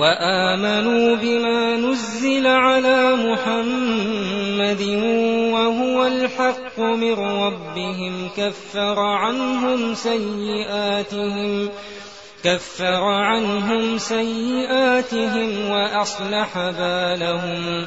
وآمنوا بما نزل على محمد وهو الحق من ربهم كفر عنهم سيئاتهم كفر عنهم سيئاتهم وأصلح بالهم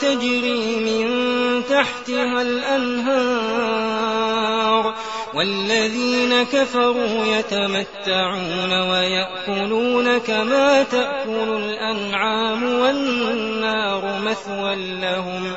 تجري من تحتها الأنهار والذين كفروا يتمتعون ويأكلون كما تأكل الأنعام والنار مثوى لهم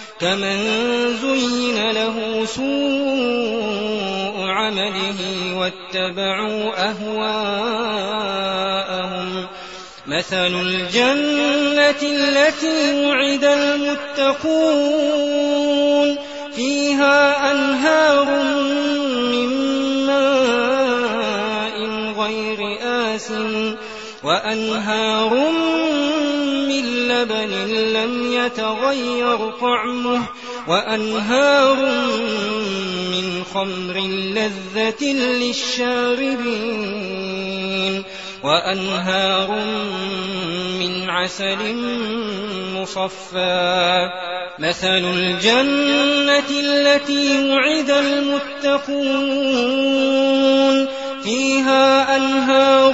كمن زين له سوء عمله واتبعوا أهواءهم. مثل الجنة التي وعد المتقون. فيها أنهار من ماء غير آس وأنهار من لبن لم يتغير طعمه وأنهار من خمر لذة للشاربين وأنهار من عسل مصفى. مثل الجنة التي وعد المتقون. فيها أنهار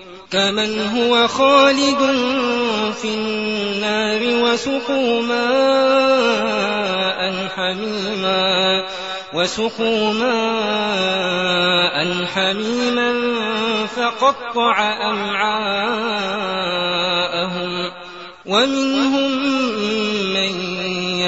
كمن هو خالد في النار وسقوا ماء حميما وسقوا ماء حميما فقطع أمعاءهم ومنهم من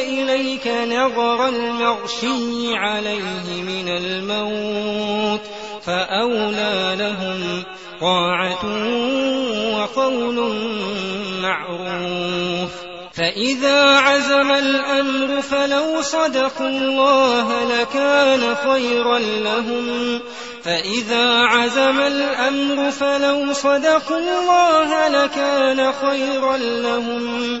إليك نظر المغشي عليه من الموت فأولى لهم طاعة وقول معروف فإذا عزم الأمر فلو صدقوا الله لكان خيرا لهم فإذا عزم الأمر فلو صدقوا الله لكان خيرا لهم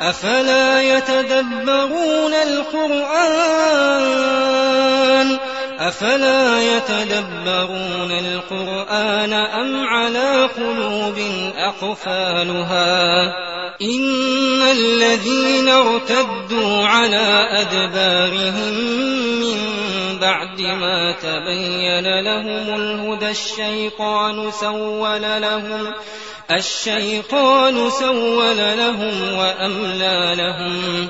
أفلا يتدبرون القرآن؟ أفلا يتدبرون القرآن أم على قلوب أقفالها؟ إن الذين ارتدوا على أدبارهم من بعد ما تبين لهم الهدى الشيطان سول لهم. الشيطان سول لهم وأملى لهم.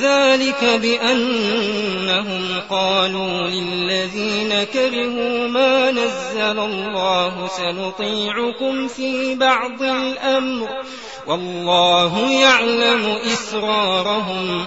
ذلك بأنهم قالوا للذين كرهوا ما نزل الله سنطيعكم في بعض الأمر. والله يعلم إسرارهم.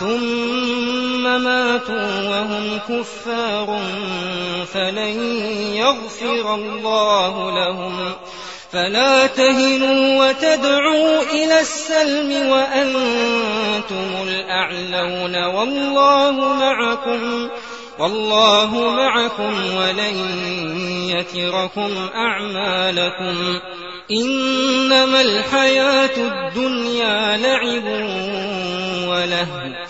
ثم ماتوا وهم كفار فلن يغفر الله لهم. فلا تهنوا وتدعوا إلى السلم وأنتم الأعلون. والله معكم والله معكم ولن يتركم أعمالكم. إنما الحياة الدنيا لعب ولهو.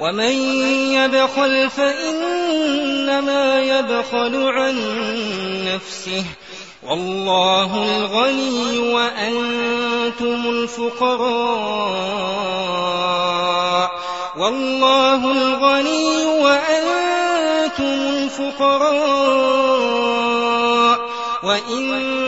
ومن يبخل فإنما يبخل عن نفسه والله الغني وأنتم الفقراء والله الغني وأنتم الفقراء وإن